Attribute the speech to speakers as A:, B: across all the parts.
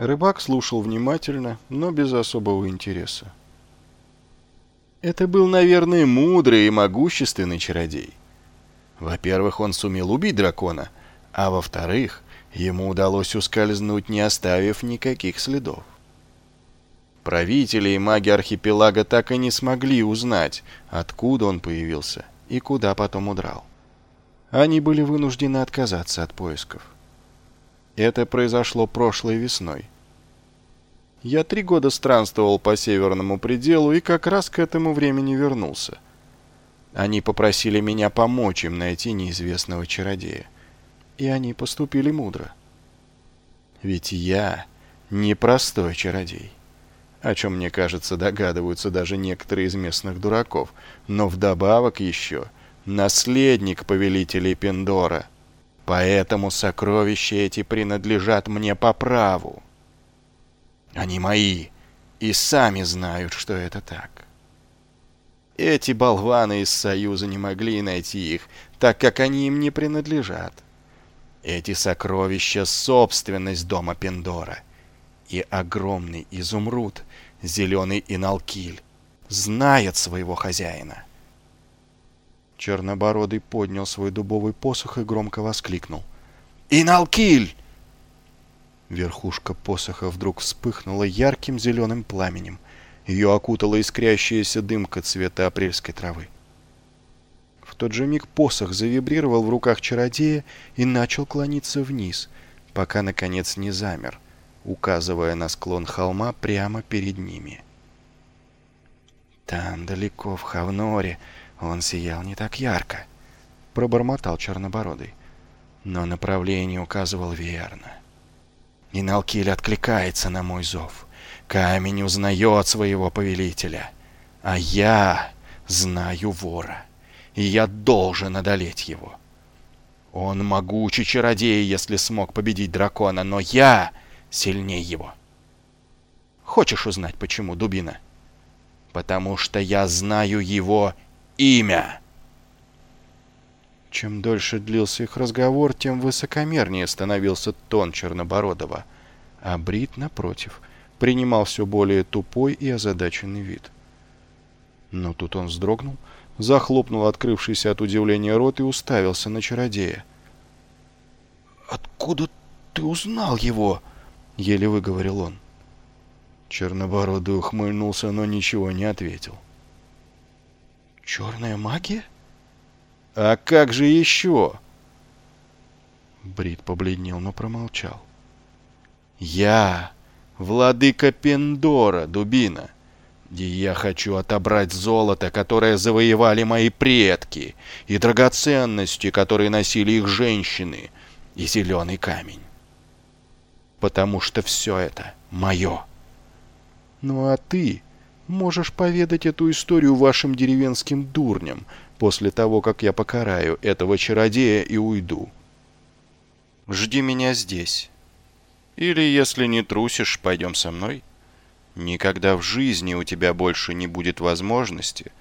A: Рыбак слушал внимательно, но без особого интереса. Это был, наверное, мудрый и могущественный чародей. Во-первых, он сумел убить дракона, а во-вторых, ему удалось ускользнуть, не оставив никаких следов. Правители и маги архипелага так и не смогли узнать, откуда он появился и куда потом удрал. Они были вынуждены отказаться от поисков. Это произошло прошлой весной. Я три года странствовал по северному пределу и как раз к этому времени вернулся. Они попросили меня помочь им найти неизвестного чародея. И они поступили мудро. Ведь я непростой чародей. О чем, мне кажется, догадываются даже некоторые из местных дураков. Но вдобавок еще наследник повелителей Пендора. Поэтому сокровища эти принадлежат мне по праву. Они мои, и сами знают, что это так. Эти болваны из Союза не могли найти их, так как они им не принадлежат. Эти сокровища — собственность дома Пендора. И огромный изумруд, зеленый иналкиль, знает своего хозяина. Чернобородый поднял свой дубовый посох и громко воскликнул. «Иналкиль!» Верхушка посоха вдруг вспыхнула ярким зеленым пламенем. Ее окутала искрящаяся дымка цвета апрельской травы. В тот же миг посох завибрировал в руках чародея и начал клониться вниз, пока, наконец, не замер, указывая на склон холма прямо перед ними. «Там далеко, в Хавноре, он сиял не так ярко», — пробормотал Чернобородый. Но направление указывал верно. И Налкиль откликается на мой зов. Камень узнает своего повелителя. А я знаю вора. И я должен одолеть его. Он могучий чародей, если смог победить дракона, но я сильнее его. Хочешь узнать, почему, дубина? Потому что я знаю его имя. Чем дольше длился их разговор, тем высокомернее становился тон Чернобородова, а Брит, напротив, принимал все более тупой и озадаченный вид. Но тут он вздрогнул, захлопнул открывшийся от удивления рот и уставился на чародея. «Откуда ты узнал его?» — еле выговорил он. Чернобородый ухмыльнулся, но ничего не ответил. «Черная магия?» «А как же еще?» Брит побледнел, но промолчал. «Я владыка Пендора, дубина, и я хочу отобрать золото, которое завоевали мои предки, и драгоценности, которые носили их женщины, и зеленый камень. Потому что все это мое. Ну а ты можешь поведать эту историю вашим деревенским дурням, после того, как я покараю этого чародея и уйду. Жди меня здесь. Или, если не трусишь, пойдем со мной. Никогда в жизни у тебя больше не будет возможности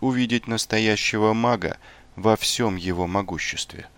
A: увидеть настоящего мага во всем его могуществе.